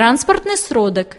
транспортный сродок.